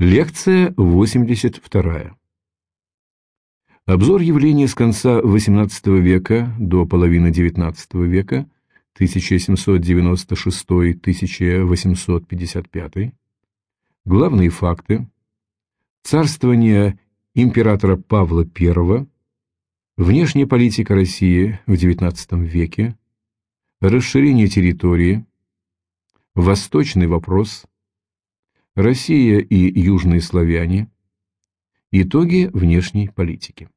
Лекция 82. Обзор явлений с конца XVIII века до половины XIX века, 1796-1855. Главные факты. Царствование императора Павла I. Внешняя политика России в XIX веке. Расширение территории. Восточный вопрос. Россия и южные славяне. Итоги внешней политики.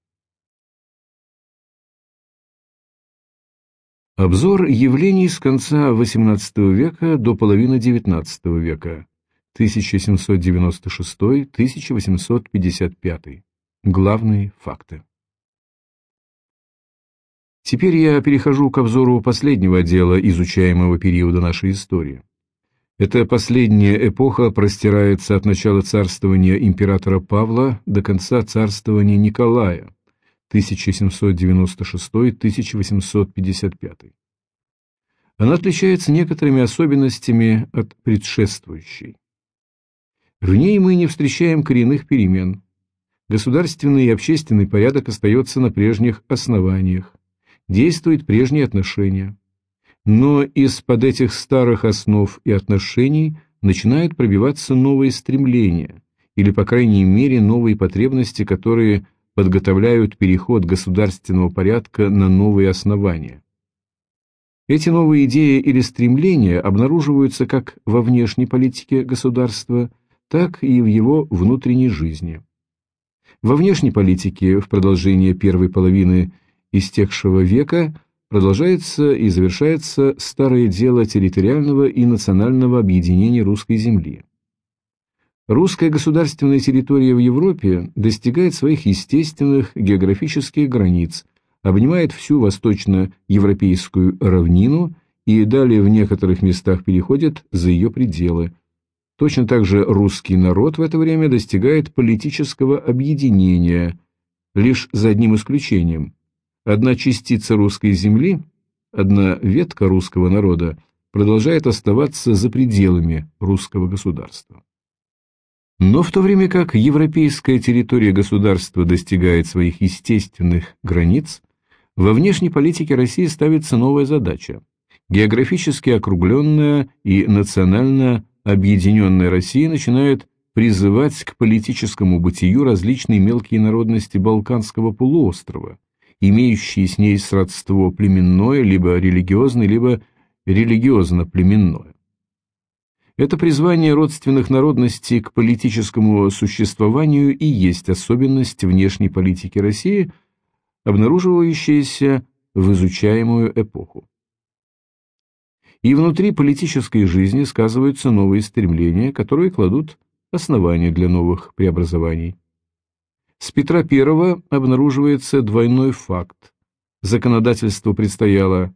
Обзор явлений с конца XVIII века до половины XIX века, 1796-1855. Главные факты. Теперь я перехожу к обзору последнего отдела изучаемого периода нашей истории. Эта последняя эпоха простирается от начала царствования императора Павла до конца царствования Николая, 1796-1855. Она отличается некоторыми особенностями от предшествующей. В ней мы не встречаем коренных перемен. Государственный и общественный порядок остается на прежних основаниях. Действуют прежние отношения но из-под этих старых основ и отношений начинают пробиваться новые стремления, или, по крайней мере, новые потребности, которые подготовляют переход государственного порядка на новые основания. Эти новые идеи или стремления обнаруживаются как во внешней политике государства, так и в его внутренней жизни. Во внешней политике в продолжение первой половины истекшего века – продолжается и завершается старое дело территориального и национального объединения русской земли. Русская государственная территория в Европе достигает своих естественных географических границ, обнимает всю восточноевропейскую равнину и далее в некоторых местах переходит за ее пределы. Точно так же русский народ в это время достигает политического объединения, лишь за одним исключением – Одна частица русской земли, одна ветка русского народа продолжает оставаться за пределами русского государства. Но в то время как европейская территория государства достигает своих естественных границ, во внешней политике России ставится новая задача. Географически округленная и национально объединенная Россия начинает призывать к политическому бытию различные мелкие народности Балканского полуострова, имеющие с ней сродство племенное, либо религиозное, либо религиозно-племенное. Это призвание родственных народностей к политическому существованию и есть особенность внешней политики России, обнаруживающаяся в изучаемую эпоху. И внутри политической жизни сказываются новые стремления, которые кладут основания для новых преобразований. С Петра I обнаруживается двойной факт. Законодательству предстояло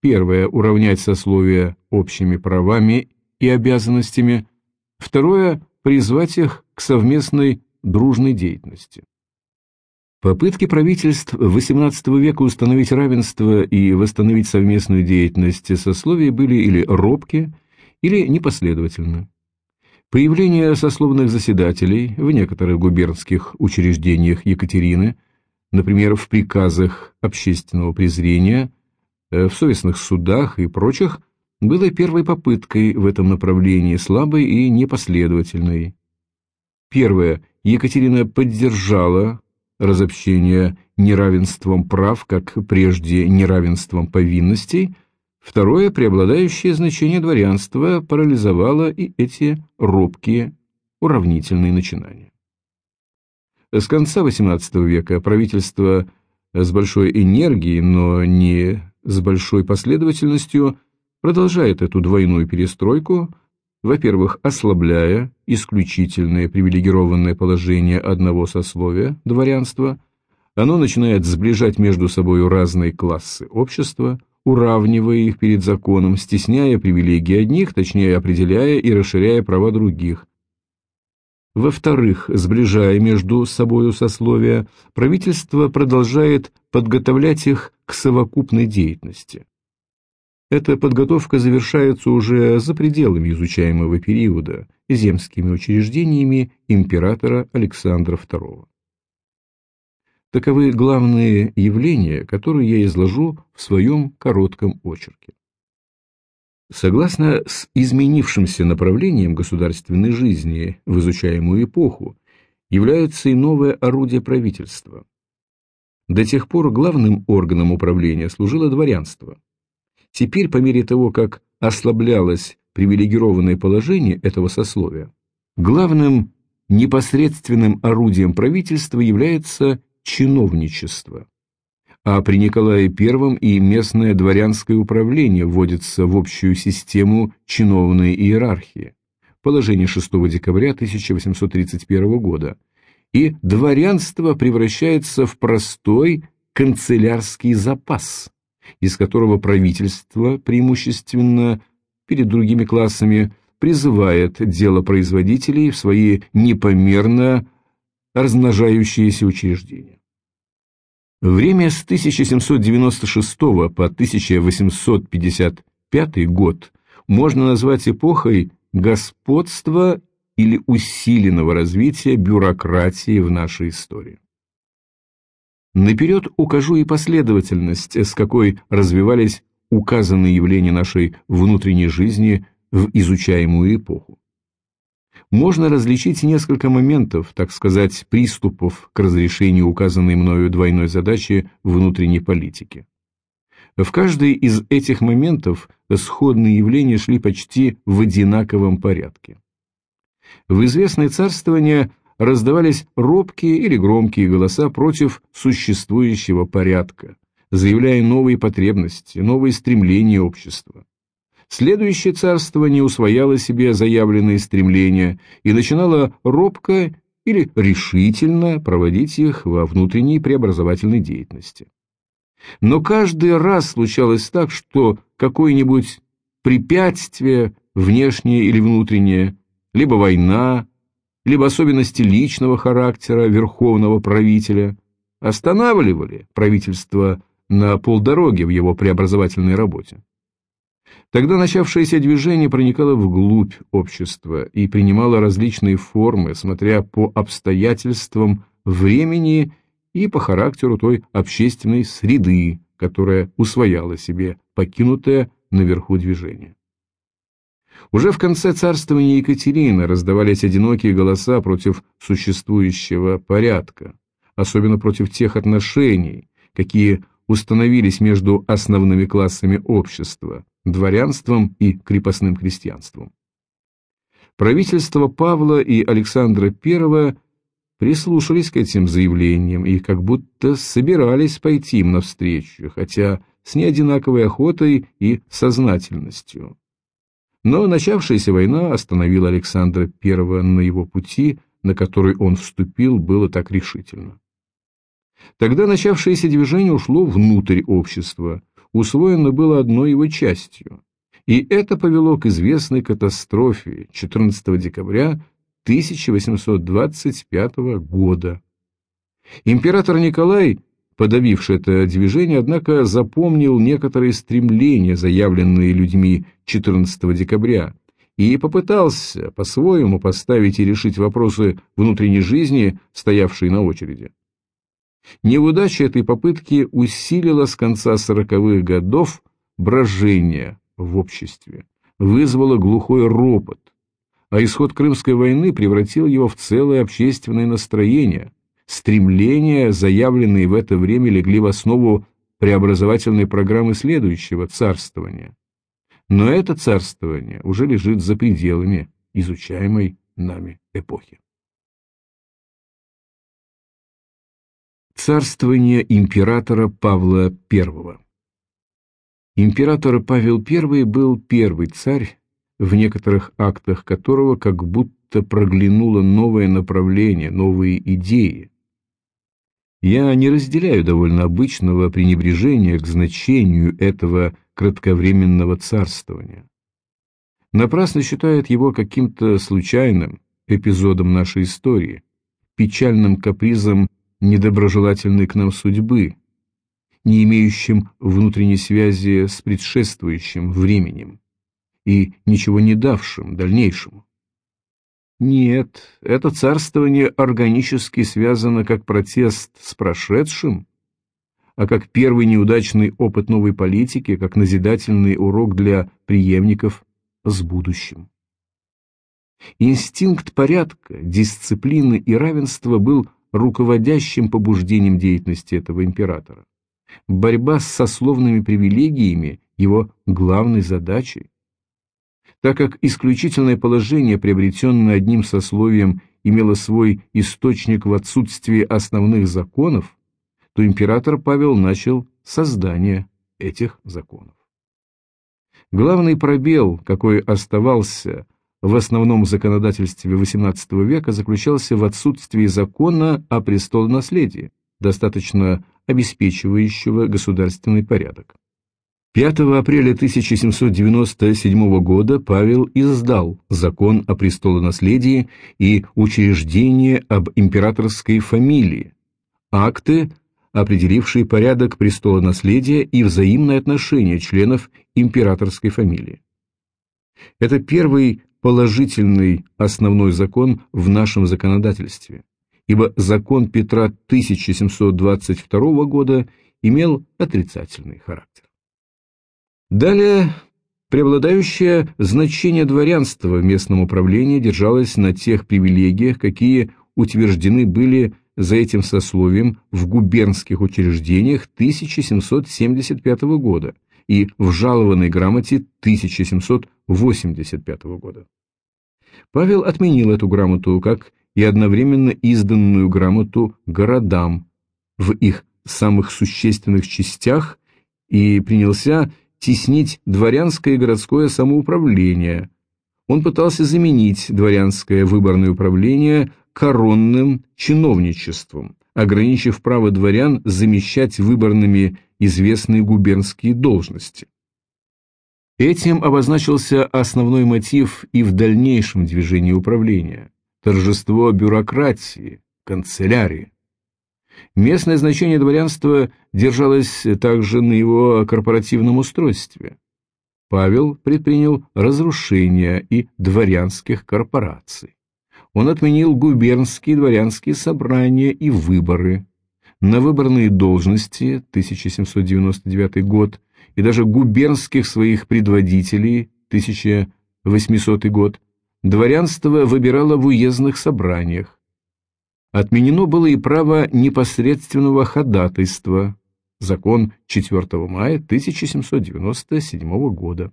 первое – уравнять сословия общими правами и обязанностями, второе – призвать их к совместной дружной деятельности. Попытки правительств XVIII века установить равенство и восстановить совместную деятельность сословий были или робки, или непоследовательны. Появление сословных заседателей в некоторых губернских учреждениях Екатерины, например, в приказах общественного презрения, э, в совестных судах и прочих, было первой попыткой в этом направлении слабой и непоследовательной. Первое. Екатерина поддержала разобщение неравенством прав, как прежде неравенством повинностей – Второе, преобладающее значение дворянства парализовало и эти робкие уравнительные начинания. С конца XVIII века правительство с большой энергией, но не с большой последовательностью продолжает эту двойную перестройку, во-первых, ослабляя исключительное привилегированное положение одного сословия, дворянства, оно начинает сближать между собой разные классы общества, уравнивая их перед законом, стесняя привилегии одних, точнее определяя и расширяя права других. Во-вторых, сближая между собою сословия, правительство продолжает подготовлять их к совокупной деятельности. Эта подготовка завершается уже за пределами изучаемого периода земскими учреждениями императора Александра II. Таковы главные явления, которые я изложу в своем коротком очерке. Согласно с изменившимся направлением государственной жизни в изучаемую эпоху, являются и новые орудия правительства. До тех пор главным органом управления служило дворянство. Теперь, по мере того, как ослаблялось привилегированное положение этого сословия, главным непосредственным орудием правительства является чиновничество. А при Николае I и местное дворянское управление вводится в общую систему чиновной иерархии. Положение 6 декабря 1831 года. И дворянство превращается в простой канцелярский запас, из которого правительство преимущественно перед другими классами призывает делопроизводителей в свои непомерно размножающиеся учреждения. Время с 1796 по 1855 год можно назвать эпохой господства или усиленного развития бюрократии в нашей истории. Наперед укажу и последовательность, с какой развивались указанные явления нашей внутренней жизни в изучаемую эпоху можно различить несколько моментов, так сказать, приступов к разрешению указанной мною двойной задачи внутренней политики. В каждый из этих моментов сходные явления шли почти в одинаковом порядке. В известное царствование раздавались робкие или громкие голоса против существующего порядка, заявляя новые потребности, новые стремления общества. Следующее царство не усвояло себе заявленные стремления и начинало робко или решительно проводить их во внутренней преобразовательной деятельности. Но каждый раз случалось так, что какое-нибудь препятствие, внешнее или внутреннее, либо война, либо особенности личного характера верховного правителя останавливали правительство на полдороге в его преобразовательной работе. Тогда начавшееся движение проникало вглубь общества и принимало различные формы, смотря по обстоятельствам времени и по характеру той общественной среды, которая усвояла себе покинутое наверху движение. Уже в конце царствования Екатерины раздавались одинокие голоса против существующего порядка, особенно против тех отношений, какие установились между основными классами общества, дворянством и крепостным крестьянством. Правительство Павла и Александра I прислушались к этим заявлениям и как будто собирались пойти им навстречу, хотя с неодинаковой охотой и сознательностью. Но начавшаяся война остановила Александра I на его пути, на который он вступил, было так решительно. Тогда начавшееся движение ушло внутрь общества, усвоено было одной его частью, и это повело к известной катастрофе 14 декабря 1825 года. Император Николай, подавивший это движение, однако запомнил некоторые стремления, заявленные людьми 14 декабря, и попытался по-своему поставить и решить вопросы внутренней жизни, стоявшие на очереди. Неудача этой попытки усилила с конца сороковых годов брожение в обществе, вызвала глухой ропот, а исход Крымской войны превратил его в целое общественное настроение. Стремления, заявленные в это время, легли в основу преобразовательной программы следующего царствования. Но это царствование уже лежит за пределами изучаемой нами эпохи. Царствование императора Павла I Император Павел I был первый царь, в некоторых актах которого как будто проглянуло новое направление, новые идеи. Я не разделяю довольно обычного пренебрежения к значению этого кратковременного царствования. Напрасно считают его каким-то случайным эпизодом нашей истории, печальным капризом недоброжелательной к нам судьбы. не имеющим внутренней связи с предшествующим временем и ничего не давшим дальнейшему. Нет, это царствование органически связано как протест с прошедшим, а как первый неудачный опыт новой политики, как назидательный урок для преемников с будущим. Инстинкт порядка, дисциплины и равенства был руководящим побуждением деятельности этого императора. Борьба с сословными привилегиями – его главной задачей. Так как исключительное положение, приобретенное одним сословием, имело свой источник в отсутствии основных законов, то император Павел начал создание этих законов. Главный пробел, какой оставался в основном законодательстве XVIII века, заключался в отсутствии закона о престолонаследии, достаточно обеспечивающего государственный порядок. 5 апреля 1797 года Павел издал закон о престолонаследии и учреждение об императорской фамилии, акты, определившие порядок престолонаследия и взаимные отношения членов императорской фамилии. Это первый положительный основной закон в нашем законодательстве, ибо закон Петра 1722 года имел отрицательный характер. Далее, преобладающее значение дворянства в местном управлении держалось на тех привилегиях, какие утверждены были за этим сословием в губернских учреждениях 1775 года и в жалованной грамоте 1785 года. Павел отменил эту грамоту, как и одновременно изданную грамоту городам в их самых существенных частях и принялся теснить дворянское и городское самоуправление. Он пытался заменить дворянское выборное управление коронным чиновничеством, ограничив право дворян замещать выборными известные губернские должности. Этим обозначился основной мотив и в дальнейшем движении управления – торжество бюрократии, канцелярии. Местное значение дворянства держалось также на его корпоративном устройстве. Павел предпринял разрушение и дворянских корпораций. Он отменил губернские дворянские собрания и выборы. На выборные должности 1799 год и даже губернских своих предводителей 1800 год дворянство выбирало в уездных собраниях. Отменено было и право непосредственного ходатайства, закон 4 мая 1797 года.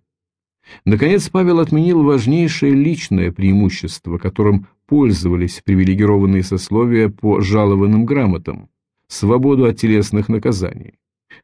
Наконец, Павел отменил важнейшее личное преимущество, которым пользовались привилегированные сословия по жалованным грамотам – свободу от телесных наказаний.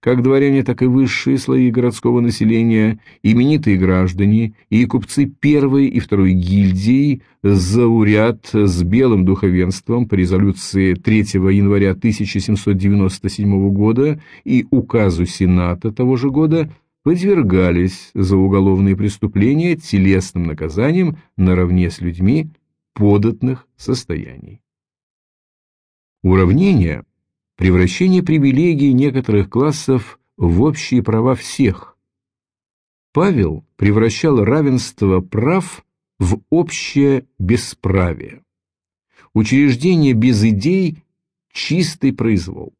Как дворяне, так и высшие слои городского населения, именитые граждане и купцы первой и второй гильдии зауряд с белым духовенством по резолюции 3 января 1797 года и указу Сената того же года подвергались за уголовные преступления телесным наказаниям наравне с людьми податных состояний. Уравнение превращение привилегий некоторых классов в общие права всех. Павел превращал равенство прав в общее бесправие. Учреждение без идей – чистый произвол.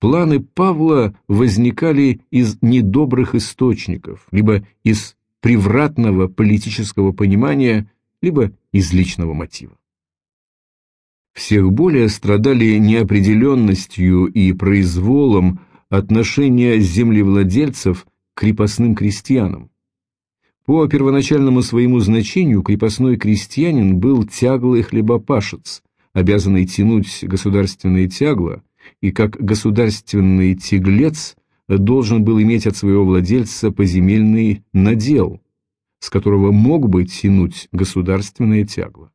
Планы Павла возникали из недобрых источников, либо из превратного политического понимания, либо из личного мотива. Всех более страдали неопределенностью и произволом отношения землевладельцев к крепостным крестьянам. По первоначальному своему значению крепостной крестьянин был тяглый хлебопашец, обязанный тянуть государственные тягла, и как государственный тяглец должен был иметь от своего владельца поземельный надел, с которого мог бы тянуть государственное тягло.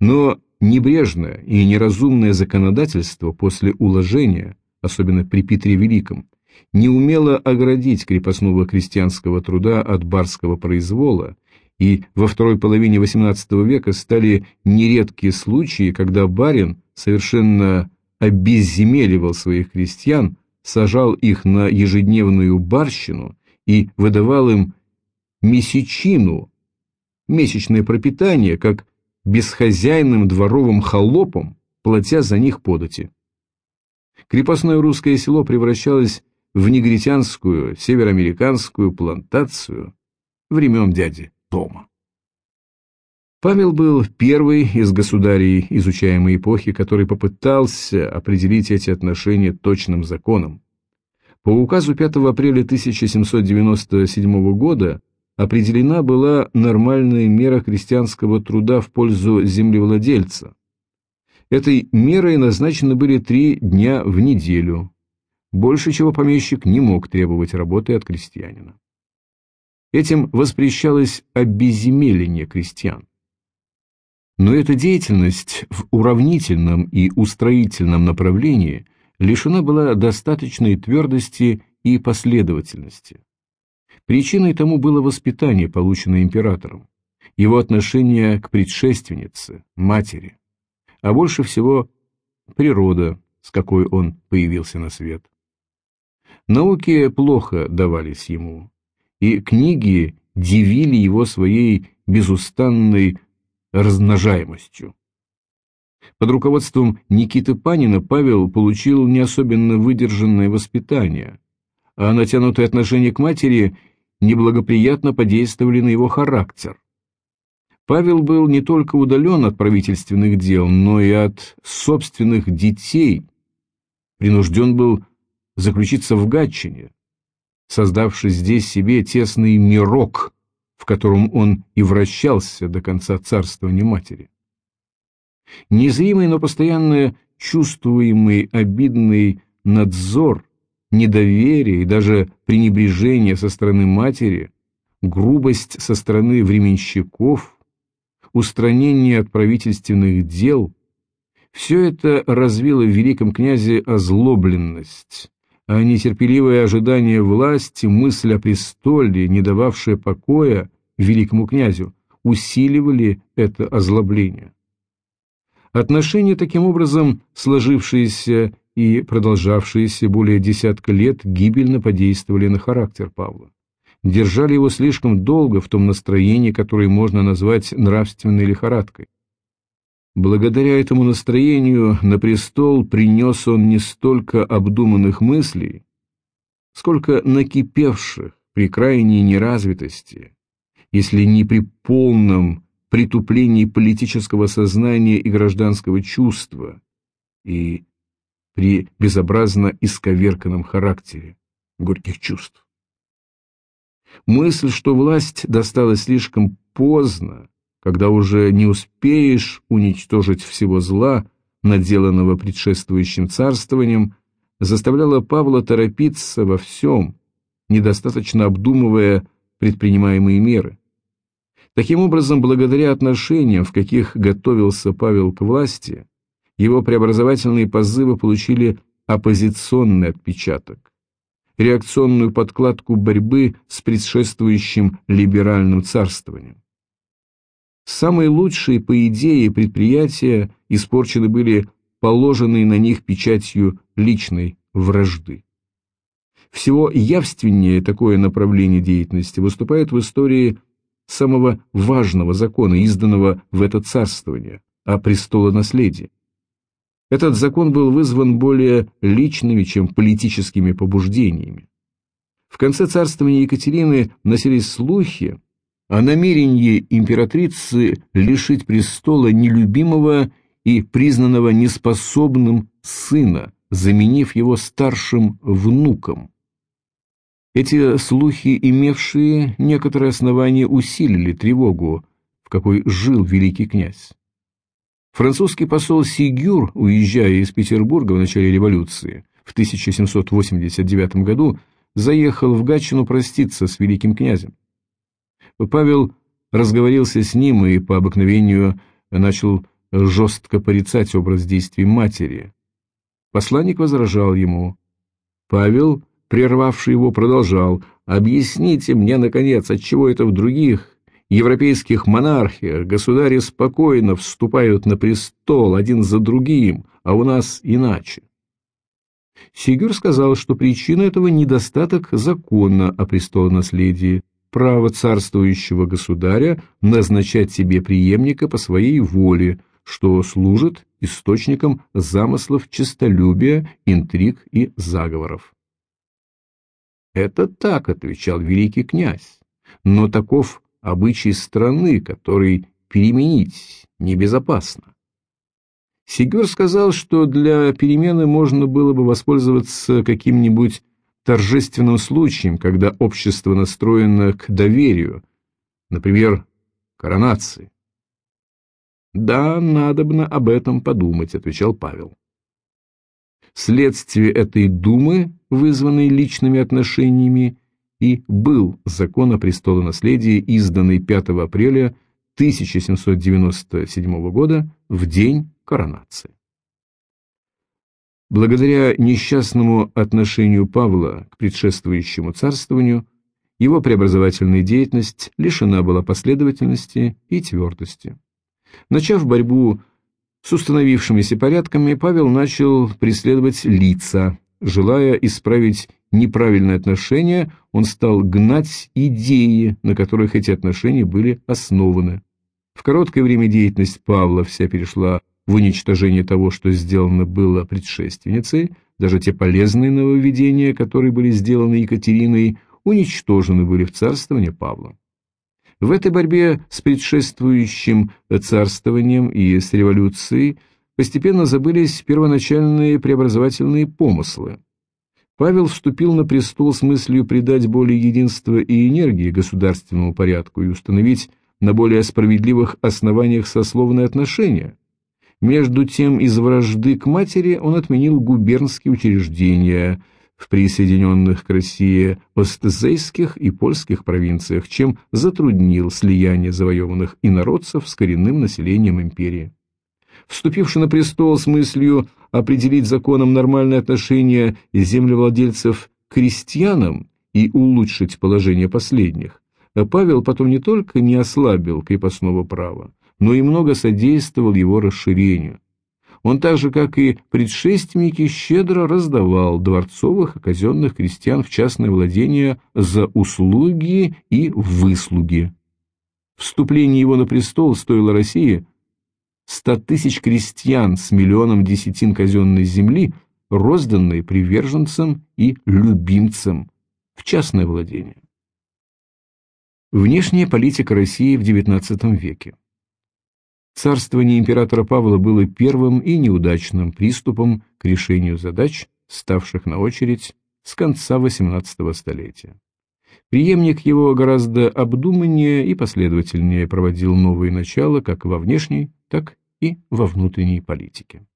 Но Небрежное и неразумное законодательство после уложения, особенно при Петре Великом, не умело оградить крепостного крестьянского труда от барского произвола, и во второй половине XVIII века стали нередкие случаи, когда барин совершенно обезземеливал своих крестьян, сажал их на ежедневную барщину и выдавал им месячину, месячное пропитание, как бесхозяйным дворовым холопам, платя за них подати. Крепостное русское село превращалось в негритянскую североамериканскую плантацию времен дяди Тома. Павел был первый из государей изучаемой эпохи, который попытался определить эти отношения точным законом. По указу 5 апреля 1797 года определена была нормальная мера крестьянского труда в пользу землевладельца. Этой мерой назначены были три дня в неделю. Больше чего помещик не мог требовать работы от крестьянина. Этим воспрещалось обезземеление крестьян. Но эта деятельность в уравнительном и устроительном направлении лишена была достаточной твердости и последовательности. Причиной тому было воспитание, полученное императором, его отношение к предшественнице, матери, а больше всего природа, с какой он появился на свет. Науки плохо давались ему, и книги дивили его своей безустанной размножаемостью. Под руководством Никиты Панина Павел получил не особенно выдержанное воспитание, а натянутые отношения к матери неблагоприятно подействовали на его характер. Павел был не только удален от правительственных дел, но и от собственных детей, принужден был заключиться в Гатчине, создавший здесь себе тесный мирок, в котором он и вращался до конца царствования матери. Незримый, но постоянно чувствуемый обидный надзор, недоверие и даже пренебрежение со стороны матери, грубость со стороны временщиков, устранение от правительственных дел – все это развило в великом князе озлобленность, а нетерпеливое ожидание власти, мысль о престоле, не дававшая покоя великому князю, усиливали это озлобление. Отношения, таким образом, сложившиеся и продолжавшиеся более десятка лет, гибельно подействовали на характер Павла. Держали его слишком долго в том настроении, которое можно назвать нравственной лихорадкой. Благодаря этому настроению на престол принес он не столько обдуманных мыслей, сколько накипевших при крайней неразвитости, если не при полном притуплении политического сознания и гражданского чувства, и при безобразно исковерканном характере горьких чувств. Мысль, что власть досталась слишком поздно, когда уже не успеешь уничтожить всего зла, наделанного предшествующим царствованием, заставляла Павла торопиться во всем, недостаточно обдумывая предпринимаемые меры. Таким образом, благодаря отношениям, в каких готовился Павел к власти, его преобразовательные позывы получили оппозиционный отпечаток, реакционную подкладку борьбы с предшествующим либеральным царствованием. Самые лучшие, по идее, предприятия испорчены были положенные на них печатью личной вражды. Всего явственнее такое направление деятельности выступает в истории самого важного закона, изданного в это царствование, о престолонаследии. Этот закон был вызван более личными, чем политическими побуждениями. В конце царствования Екатерины носились слухи, о намерении императрицы лишить престола нелюбимого и признанного неспособным сына, заменив его старшим внуком. Эти слухи, имевшие некоторые основания, усилили тревогу, в какой жил великий князь. Французский посол Сигюр, уезжая из Петербурга в начале революции в 1789 году, заехал в Гатчину проститься с великим князем. Павел разговорился с ним и по обыкновению начал жестко порицать образ действий матери. Посланник возражал ему. Павел, прервавший его, продолжал. «Объясните мне, наконец, отчего это в других европейских монархиях государи спокойно вступают на престол один за другим, а у нас иначе?» Сигюр сказал, что причина этого недостаток закона о престолонаследии, право царствующего государя назначать себе преемника по своей воле, что служит источником замыслов честолюбия, интриг и заговоров. «Это так», — отвечал великий князь, — «но таков обычай страны, который переменить небезопасно. Сигюр сказал, что для перемены можно было бы воспользоваться каким-нибудь торжественным случаем, когда общество настроено к доверию, например, коронации. «Да, надобно об этом подумать», — отвечал Павел. Следствие этой думы, вызванной личными отношениями, и был закон о престолонаследии, изданный 5 апреля 1797 года в день коронации. Благодаря несчастному отношению Павла к предшествующему царствованию, его преобразовательная деятельность лишена была последовательности и твердости. Начав борьбу с установившимися порядками, Павел начал преследовать лица. Желая исправить неправильные отношения, он стал гнать идеи, на которых эти отношения были основаны. В короткое время деятельность Павла вся перешла в уничтожение того, что сделано было предшественницей, даже те полезные нововведения, которые были сделаны Екатериной, уничтожены были в царствовании Павла. В этой борьбе с предшествующим царствованием и с революцией постепенно забылись первоначальные преобразовательные помыслы. Павел вступил на престол с мыслью придать более единства и энергии государственному порядку и установить на более справедливых основаниях сословные отношения. Между тем, из вражды к матери он отменил губернские учреждения в присоединенных к России остзейских и польских провинциях, чем затруднил слияние завоеванных инородцев с коренным населением империи. Вступивший на престол с мыслью определить законом нормальное отношение землевладельцев к крестьянам и улучшить положение последних, Павел потом не только не ослабил крепостного права, но и много содействовал его расширению. Он так же, как и предшественники, щедро раздавал дворцовых и казенных крестьян в частное владение за услуги и выслуги. Вступление его на престол стоило России ста тысяч крестьян с миллионом десятин казенной земли, розданной приверженцам и любимцам в частное владение. Внешняя политика России в XIX веке. Царствование императора Павла было первым и неудачным приступом к решению задач, ставших на очередь с конца XVIII столетия. Приемник его гораздо обдуманнее и последовательнее проводил новые начала как во внешней, так и во внутренней политике.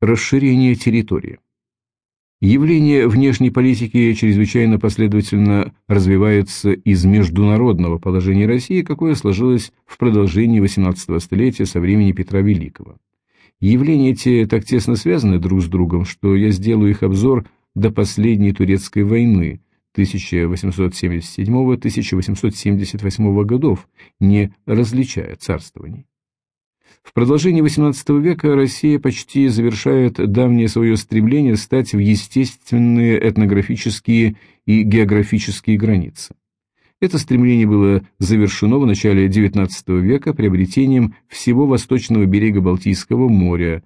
Расширение территории Явление внешней политики чрезвычайно последовательно развивается из международного положения России, какое сложилось в продолжении XVIII столетия со времени Петра Великого. Явления эти так тесно связаны друг с другом, что я сделаю их обзор до последней турецкой войны 1877-1878 годов, не различая царствований. В продолжении XVIII века Россия почти завершает давнее свое стремление стать в естественные этнографические и географические границы. Это стремление было завершено в начале XIX века приобретением всего восточного берега Балтийского моря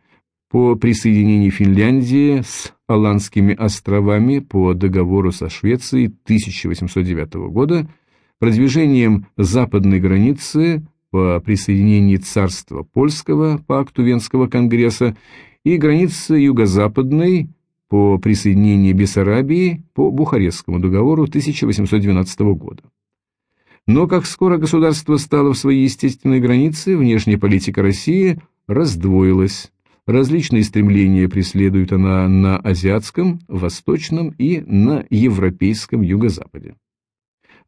по присоединении Финляндии с Аландскими островами по договору со Швецией 1809 года, продвижением западной границы по присоединении царства польского по акту Венского конгресса и границы юго-западной по присоединении Бессарабии по Бухарестскому договору 1812 года. Но как скоро государство стало в своей естественной границе, внешняя политика России раздвоилась. Различные стремления преследует она на азиатском, восточном и на европейском юго-западе.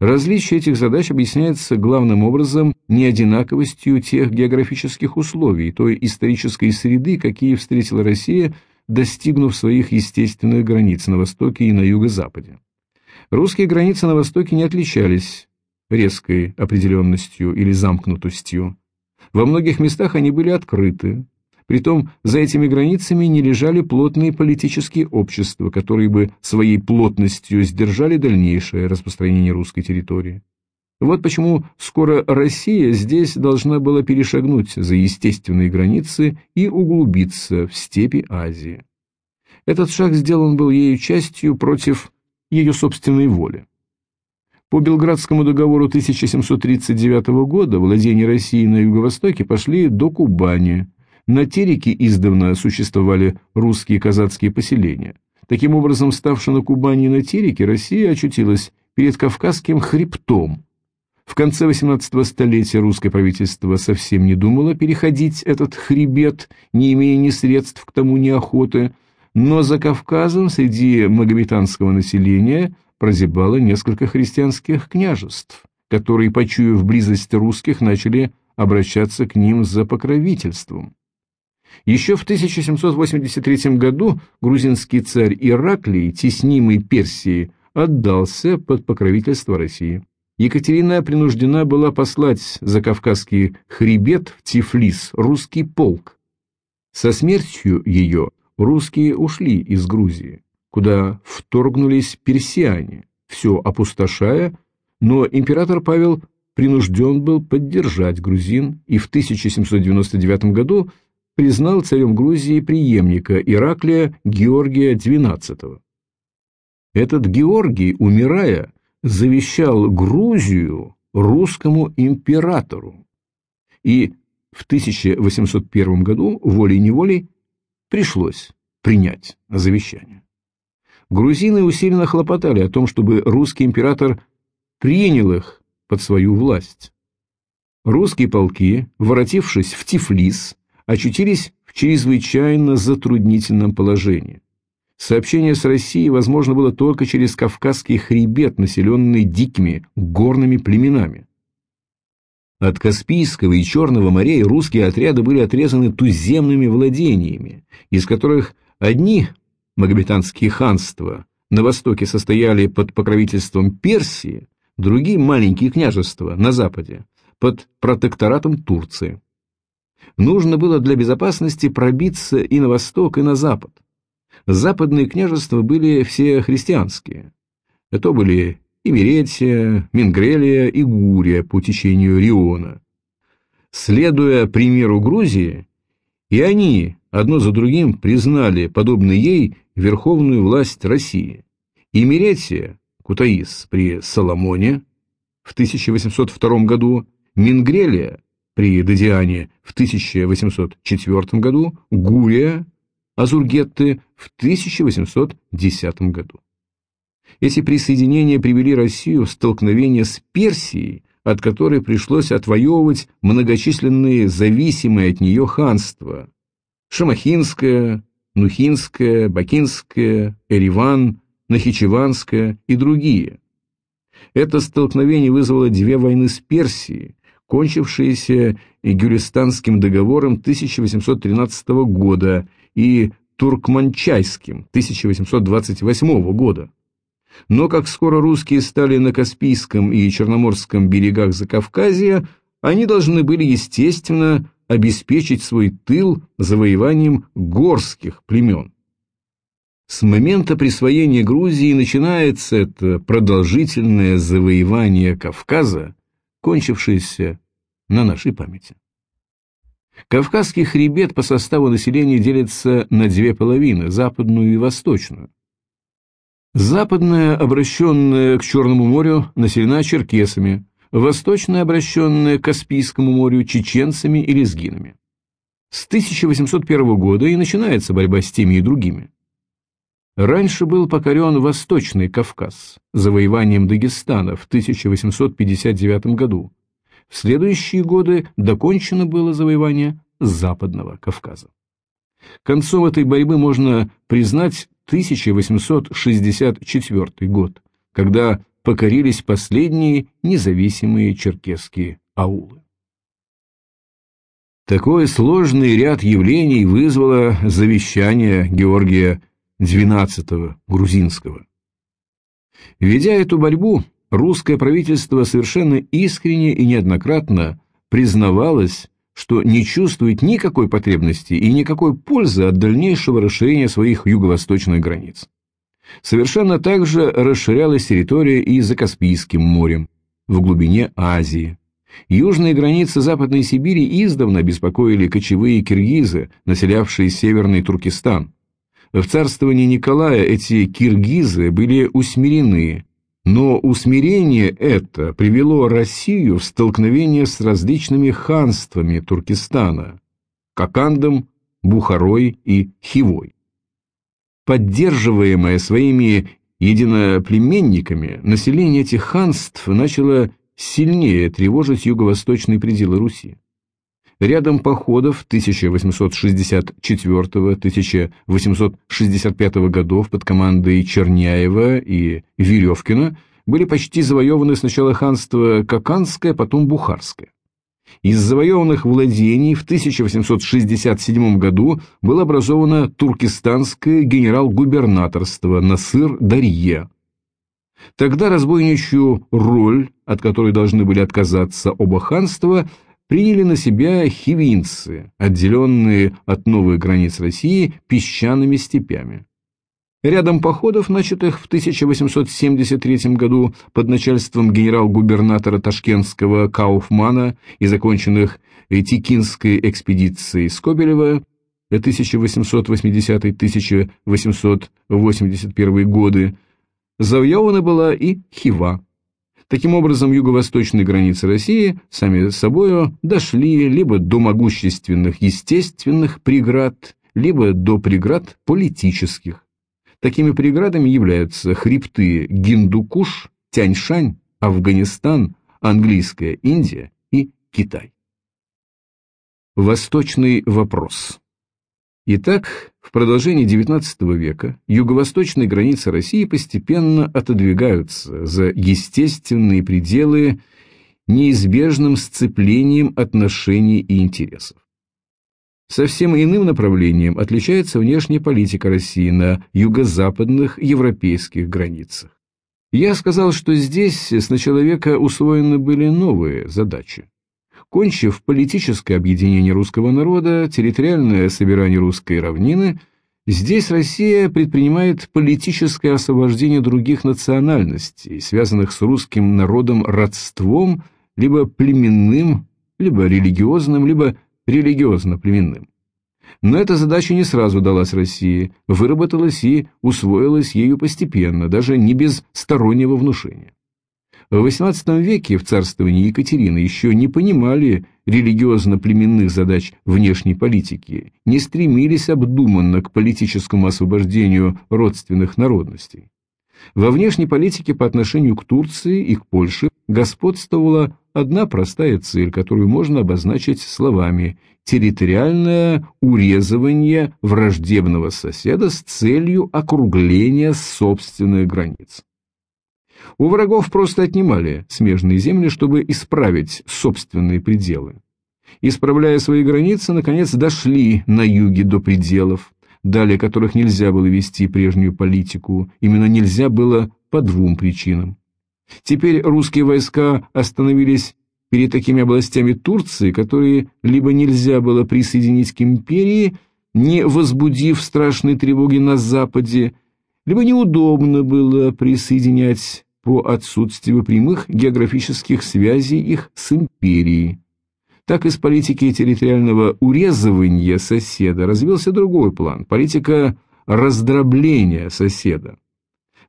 Различие этих задач объясняется главным образом неодинаковостью тех географических условий, той исторической среды, какие встретила Россия, достигнув своих естественных границ на востоке и на юго-западе. Русские границы на востоке не отличались резкой определенностью или замкнутостью. Во многих местах они были открыты. Притом за этими границами не лежали плотные политические общества, которые бы своей плотностью сдержали дальнейшее распространение русской территории. Вот почему скоро Россия здесь должна была перешагнуть за естественные границы и углубиться в степи Азии. Этот шаг сделан был ею частью против ее собственной воли. По Белградскому договору 1739 года владения России на юго-востоке пошли до Кубани. На Тереке издавна существовали русские казацкие поселения. Таким образом, ставши на Кубани и на Тереке, Россия очутилась перед Кавказским хребтом. В конце XVIII столетия русское правительство совсем не думало переходить этот хребет, не имея ни средств к тому, ни охоты, но за Кавказом среди магометанского населения прозябало несколько христианских княжеств, которые, почуяв близость русских, начали обращаться к ним за покровительством. Еще в 1783 году грузинский царь Ираклий, теснимый Персией, отдался под покровительство России. Екатерина принуждена была послать за Кавказский хребет в Тифлис русский полк. Со смертью ее русские ушли из Грузии куда вторгнулись персиане, все опустошая, но император Павел принужден был поддержать грузин и в 1799 году признал царем Грузии преемника Ираклия Георгия XII. Этот Георгий, умирая, завещал Грузию русскому императору, и в 1801 году волей-неволей пришлось принять завещание грузины усиленно хлопотали о том, чтобы русский император принял их под свою власть. Русские полки, воротившись в Тифлис, очутились в чрезвычайно затруднительном положении. Сообщение с Россией возможно было только через Кавказский хребет, населенный дикими горными племенами. От Каспийского и Черного морей русские отряды были отрезаны туземными владениями, из которых одни магометанские ханства на востоке состояли под покровительством Персии, другие маленькие княжества на западе под протекторатом Турции. Нужно было для безопасности пробиться и на восток, и на запад. Западные княжества были все христианские. Это были Имеретия, Мингрелия и Гурия по течению Риона. Следуя примеру Грузии, и они одно за другим признали, подобно ей, верховную власть России. И Меретия, Кутаис при Соломоне в 1802 году, Мингрелия при Додиане в 1804 году, Гурия, Азургетты в 1810 году. Эти присоединения привели Россию в столкновение с Персией, от которой пришлось отвоевывать многочисленные зависимые от нее ханства – Шамахинское, Нухинская, Бакинская, Эриван, Нахичеванская и другие. Это столкновение вызвало две войны с Персией, кончившиеся Гюлистанским договором 1813 года и Туркманчайским 1828 года. Но как скоро русские стали на Каспийском и Черноморском берегах Закавказья, они должны были, естественно, обеспечить свой тыл завоеванием горских племен. С момента присвоения Грузии начинается это продолжительное завоевание Кавказа, кончившееся на нашей памяти. Кавказский хребет по составу населения делится на две половины – западную и восточную. Западная, обращенная к Черному морю, населена черкесами, восточная, обращенная к Каспийскому морю, чеченцами и лезгинами. С 1801 года и начинается борьба с теми и другими. Раньше был покорен Восточный Кавказ завоеванием Дагестана в 1859 году. В следующие годы докончено было завоевание Западного Кавказа. Концом этой борьбы можно признать 1864 год, когда покорились последние независимые черкесские аулы. Такой сложный ряд явлений вызвало завещание Георгия XII грузинского. Ведя эту борьбу, русское правительство совершенно искренне и неоднократно признавалось что не чувствует никакой потребности и никакой пользы от дальнейшего расширения своих юго-восточных границ. Совершенно так же расширялась территория и за Каспийским морем, в глубине Азии. Южные границы Западной Сибири издавна беспокоили кочевые киргизы, населявшие Северный Туркестан. В царствовании Николая эти киргизы были усмирены, но усмирение это привело Россию в столкновение с различными ханствами Туркестана – Кокандом, Бухарой и Хивой. Поддерживаемое своими единоплеменниками, население этих ханств начало сильнее тревожить юго-восточные пределы Руси. Рядом походов 1864-1865 годов под командой Черняева и Веревкина были почти завоеваны сначала ханство Коканское, потом Бухарское. Из завоеванных владений в 1867 году было образовано туркестанское генерал-губернаторство Насыр-Дарье. Тогда разбойничью роль, от которой должны были отказаться оба ханства, приняли на себя хивинцы, отделенные от новых границ России песчаными степями. Рядом походов, начатых в 1873 году под начальством генерал-губернатора Ташкентского Кауфмана и законченных Тикинской экспедицией Скобелева 1880-1881 годы, завоевана была и Хива. Таким образом, юго-восточные границы России сами собою дошли либо до могущественных естественных преград, либо до преград политических. Такими преградами являются хребты Гиндукуш, Тяньшань, Афганистан, Английская Индия и Китай. Восточный вопрос Итак, в продолжении XIX века юго-восточные границы России постепенно отодвигаются за естественные пределы неизбежным сцеплением отношений и интересов. Совсем иным направлением отличается внешняя политика России на юго-западных европейских границах. Я сказал, что здесь с начала века усвоены были новые задачи. Кончив политическое объединение русского народа, территориальное собирание русской равнины, здесь Россия предпринимает политическое освобождение других национальностей, связанных с русским народом родством, либо племенным, либо религиозным, либо религиозно-племенным. Но эта задача не сразу далась России, выработалась и усвоилась ею постепенно, даже не без стороннего внушения. В XVIII веке в царствовании Екатерины еще не понимали религиозно-племенных задач внешней политики, не стремились обдуманно к политическому освобождению родственных народностей. Во внешней политике по отношению к Турции и к Польше господствовала одна простая цель, которую можно обозначить словами «территориальное урезывание враждебного соседа с целью округления собственных границ». У врагов просто отнимали смежные земли, чтобы исправить собственные пределы. Исправляя свои границы, наконец дошли на юге до пределов, далее которых нельзя было вести прежнюю политику, именно нельзя было по двум причинам. Теперь русские войска остановились перед такими областями Турции, которые либо нельзя было присоединить к империи, не возбудив страшной тревоги на Западе, либо неудобно было присоединять по отсутствию прямых географических связей их с империей. Так из политики территориального урезывания соседа развился другой план – политика раздробления соседа.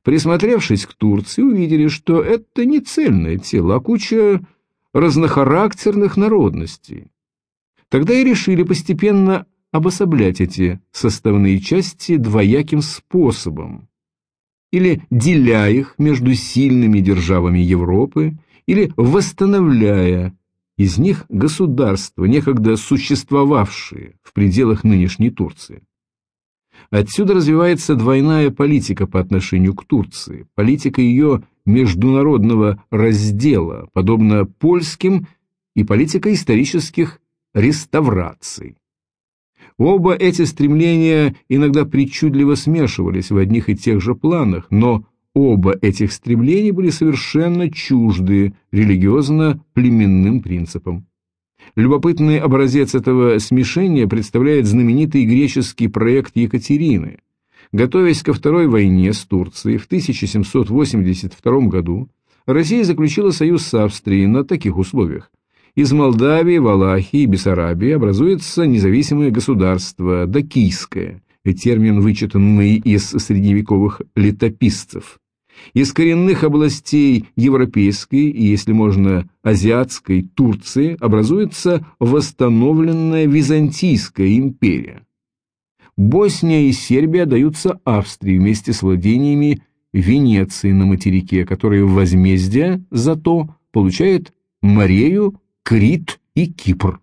Присмотревшись к Турции, увидели, что это не цельное тело, а куча разнохарактерных народностей. Тогда и решили постепенно обособлять эти составные части двояким способом, или деля их между сильными державами Европы, или восстановляя из них государства, некогда существовавшие в пределах нынешней Турции. Отсюда развивается двойная политика по отношению к Турции, политика ее международного раздела, подобно польским, и политика исторических реставраций. Оба эти стремления иногда причудливо смешивались в одних и тех же планах, но оба этих стремления были совершенно чужды религиозно-племенным принципам. Любопытный образец этого смешения представляет знаменитый греческий проект Екатерины. Готовясь ко Второй войне с Турцией в 1782 году, Россия заключила союз с Австрией на таких условиях. Из Молдавии, Валахии и Бессарабии образуется независимое государство, Дакийское, термин, вычитанный из средневековых летописцев. Из коренных областей европейской и, если можно, азиатской Турции образуется восстановленная Византийская империя. Босния и Сербия даются Австрии вместе с владениями Венеции на материке, которые в возмездие за то получает Марею, Крит и Кипр.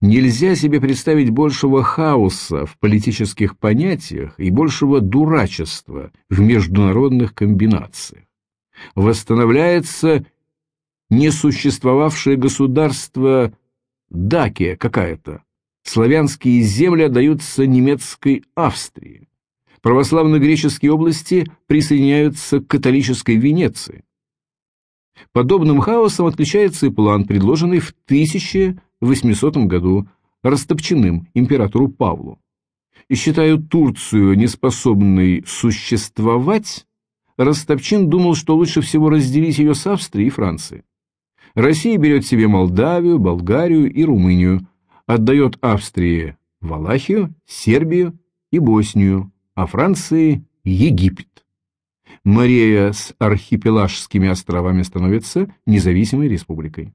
Нельзя себе представить большего хаоса в политических понятиях и большего дурачества в международных комбинациях. Восстановляется несуществовавшее государство Дакия какая-то. Славянские земли отдаются немецкой Австрии. Православно-греческие области присоединяются к католической Венеции. Подобным хаосом отличается и план, предложенный в 1800 году Растопчиным императору Павлу. И считая Турцию неспособной существовать, Растопчин думал, что лучше всего разделить ее с Австрией и Францией. Россия берет себе Молдавию, Болгарию и Румынию, отдает Австрии Валахию, Сербию и Боснию, а Франции – Египет. Мария с архипелагскими островами становится независимой республикой.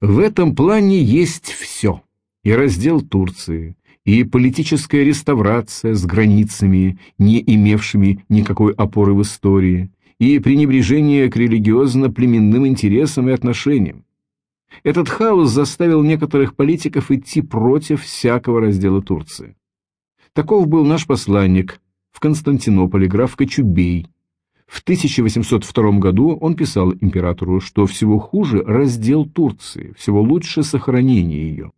В этом плане есть все. И раздел Турции, и политическая реставрация с границами, не имевшими никакой опоры в истории, и пренебрежение к религиозно-племенным интересам и отношениям. Этот хаос заставил некоторых политиков идти против всякого раздела Турции. Таков был наш посланник в Константинополе граф Кочубей. В 1802 году он писал императору, что всего хуже раздел Турции, всего лучше сохранение ее.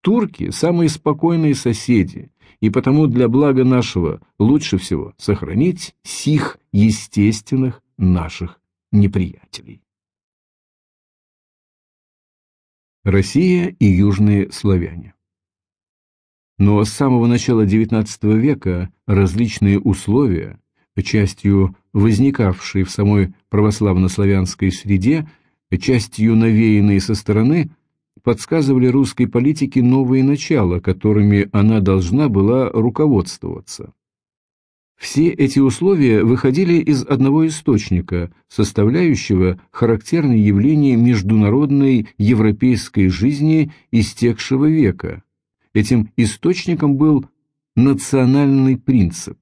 Турки – самые спокойные соседи, и потому для блага нашего лучше всего сохранить сих естественных наших неприятелей. Россия и южные славяне но с самого начала XIX века различные условия, частью возникавшие в самой православно-славянской среде, частью навеянные со стороны, подсказывали русской политике новые начала, которыми она должна была руководствоваться. Все эти условия выходили из одного источника, составляющего характерные явления международной европейской жизни истекшего века – Этим источником был национальный принцип.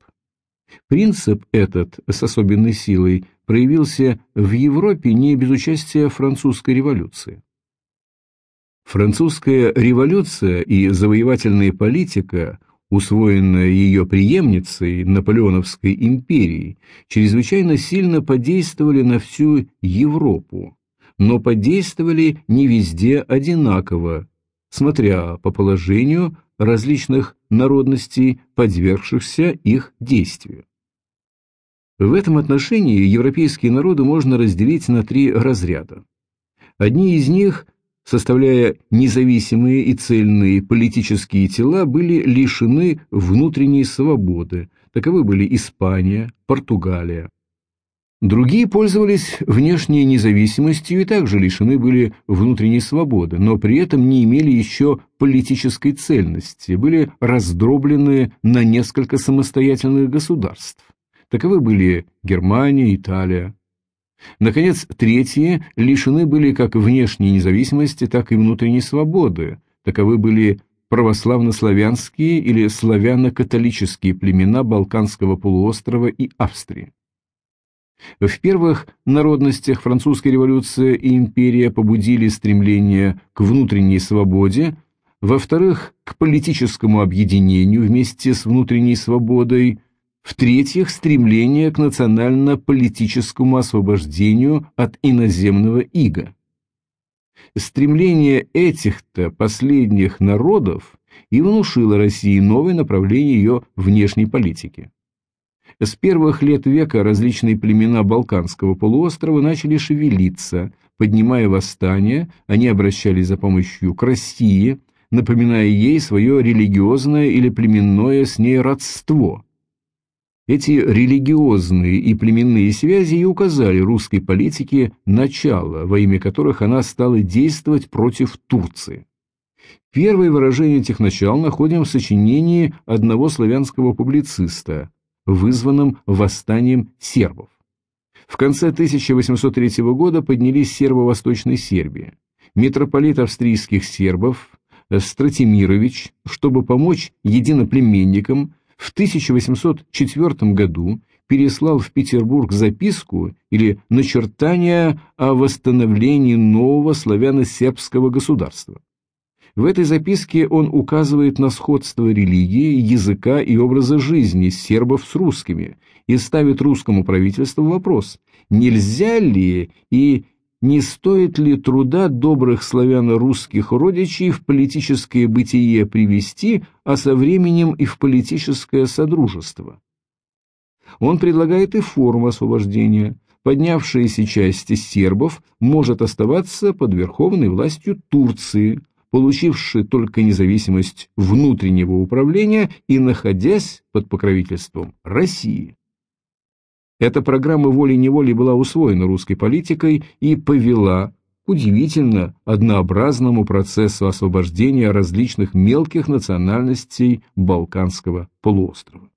Принцип этот с особенной силой проявился в Европе не без участия французской революции. Французская революция и завоевательная политика, усвоенная ее преемницей Наполеоновской империей, чрезвычайно сильно подействовали на всю Европу, но подействовали не везде одинаково, смотря по положению различных народностей, подвергшихся их действию. В этом отношении европейские народы можно разделить на три разряда. Одни из них, составляя независимые и цельные политические тела, были лишены внутренней свободы. Таковы были Испания, Португалия. Другие пользовались внешней независимостью и также лишены были внутренней свободы, но при этом не имели еще политической цельности, были раздроблены на несколько самостоятельных государств. Таковы были Германия, Италия. Наконец, третьи лишены были как внешней независимости, так и внутренней свободы. Таковы были православно-славянские или славяно-католические племена Балканского полуострова и Австрии. В первых народностях французская революция и империя побудили стремление к внутренней свободе, во-вторых, к политическому объединению вместе с внутренней свободой, в-третьих, стремление к национально-политическому освобождению от иноземного ига. Стремление этих-то последних народов и внушило России новое направление ее внешней политики. С первых лет века различные племена Балканского полуострова начали шевелиться, Поднимая восстание, они обращались за помощью к России, напоминая ей свое религиозное или племенное с ней родство. Эти религиозные и племенные связи и указали русской политике начало, во имя которых она стала действовать против Турции. Первое выражение этих начал находим в сочинении одного славянского публициста, вызванном восстанием сербов. В конце 1803 года поднялись сербо-восточной Сербии. Митрополит австрийских сербов Стратимирович, чтобы помочь единоплеменникам, в 1804 году переслал в Петербург записку или начертание о восстановлении нового славяно-сербского государства. В этой записке он указывает на сходство религии, языка и образа жизни сербов с русскими и ставит русскому правительству вопрос, нельзя ли и не стоит ли труда добрых славяно-русских родичей в политическое бытие привести, а со временем и в политическое содружество. Он предлагает и форму освобождения. Поднявшаяся часть сербов может оставаться под верховной властью Турции, получившей только независимость внутреннего управления и находясь под покровительством России. Эта программа волей-неволей была усвоена русской политикой и повела к удивительно однообразному процессу освобождения различных мелких национальностей Балканского полуострова.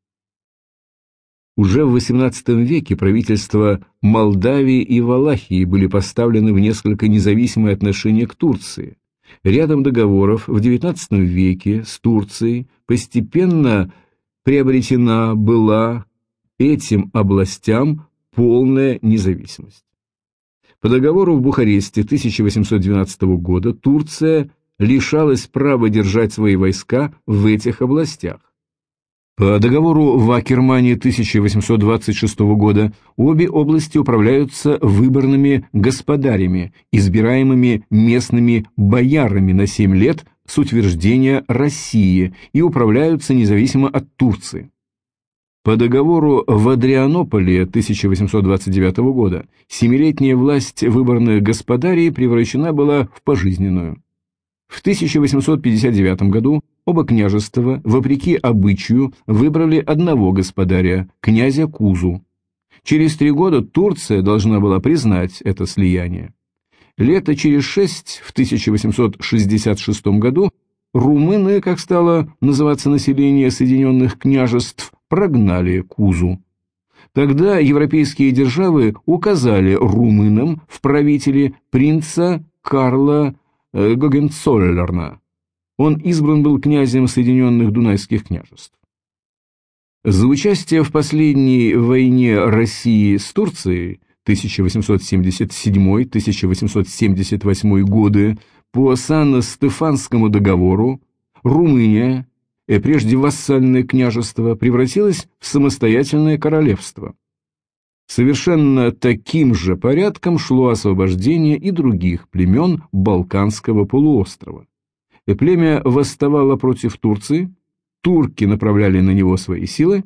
Уже в XVIII веке правительства Молдавии и Валахии были поставлены в несколько независимые отношения к Турции. Рядом договоров в XIX веке с Турцией постепенно приобретена была этим областям полная независимость. По договору в Бухаресте 1812 года Турция лишалась права держать свои войска в этих областях. По договору в Акермане 1826 года обе области управляются выборными господарями, избираемыми местными боярами на 7 лет с утверждения России и управляются независимо от Турции. По договору в Адрианополе 1829 года семилетняя власть выборных господарей превращена была в пожизненную. В 1859 году оба княжества, вопреки обычаю, выбрали одного господаря, князя Кузу. Через три года Турция должна была признать это слияние. Лето через шесть, в 1866 году, румыны, как стало называться население Соединенных княжеств, прогнали Кузу. Тогда европейские державы указали румынам в правители принца Карла Гогенцоллерна. Он избран был князем Соединенных Дунайских княжеств. За участие в последней войне России с Турцией 1877-1878 годы по Сан-Стефанскому договору Румыния и прежде вассальное княжество превратилось в самостоятельное королевство. Совершенно таким же порядком шло освобождение и других племен Балканского полуострова. Племя восставало против Турции, турки направляли на него свои силы,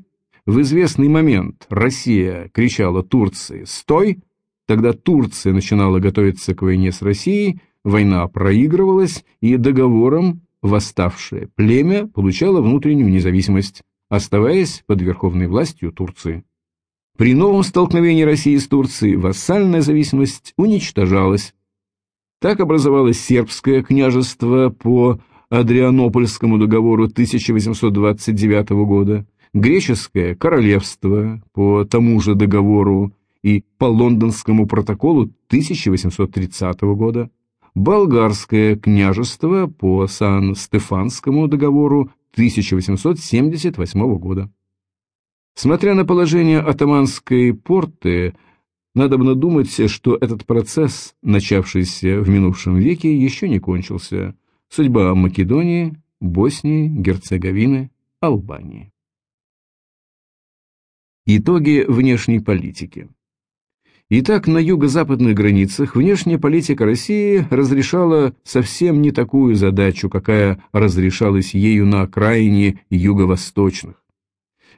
в известный момент Россия кричала Турции «Стой!», тогда Турция начинала готовиться к войне с Россией, война проигрывалась, и договором восставшее племя получало внутреннюю независимость, оставаясь под верховной властью Турции. При новом столкновении России с Турцией вассальная зависимость уничтожалась. Так образовалось сербское княжество по Адрианопольскому договору 1829 года, греческое королевство по тому же договору и по Лондонскому протоколу 1830 года, болгарское княжество по Сан-Стефанскому договору 1878 года. Смотря на положение атаманской порты, надо бы думать, что этот процесс, начавшийся в минувшем веке, еще не кончился. Судьба Македонии, Боснии, Герцеговины, Албании. Итоги внешней политики. Итак, на юго-западных границах внешняя политика России разрешала совсем не такую задачу, какая разрешалась ею на окраине юго-восточных.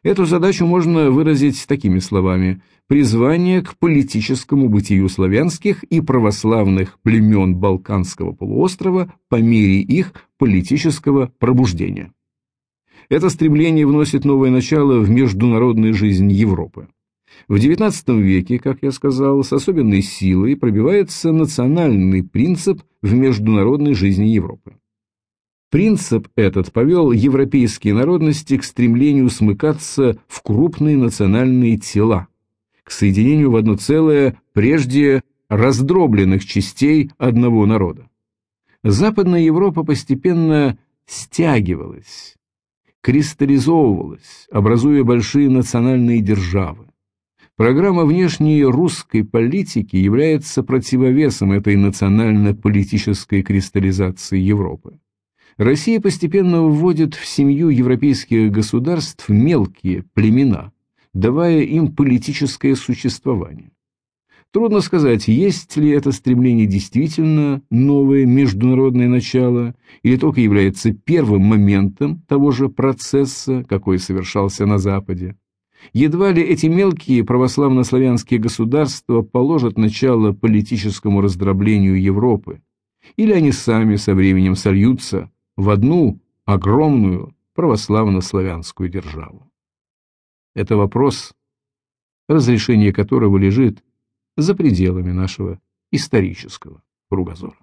Эту задачу можно выразить такими словами «призвание к политическому бытию славянских и православных племен Балканского полуострова по мере их политического пробуждения». Это стремление вносит новое начало в международную жизнь Европы. В XIX веке, как я сказал, с особенной силой пробивается национальный принцип в международной жизни Европы. Принцип этот повел европейские народности к стремлению смыкаться в крупные национальные тела, к соединению в одно целое прежде раздробленных частей одного народа. Западная Европа постепенно стягивалась, кристаллизовывалась, образуя большие национальные державы. Программа внешней русской политики является противовесом этой национально-политической кристаллизации Европы. Россия постепенно вводит в семью европейских государств мелкие племена, давая им политическое существование. Трудно сказать, есть ли это стремление действительно новое международное начало, или только является первым моментом того же процесса, какой совершался на Западе. Едва ли эти мелкие православно-славянские государства положат начало политическому раздроблению Европы, или они сами со временем сольются в одну огромную православно-славянскую державу. Это вопрос, разрешение которого лежит за пределами нашего исторического кругозора.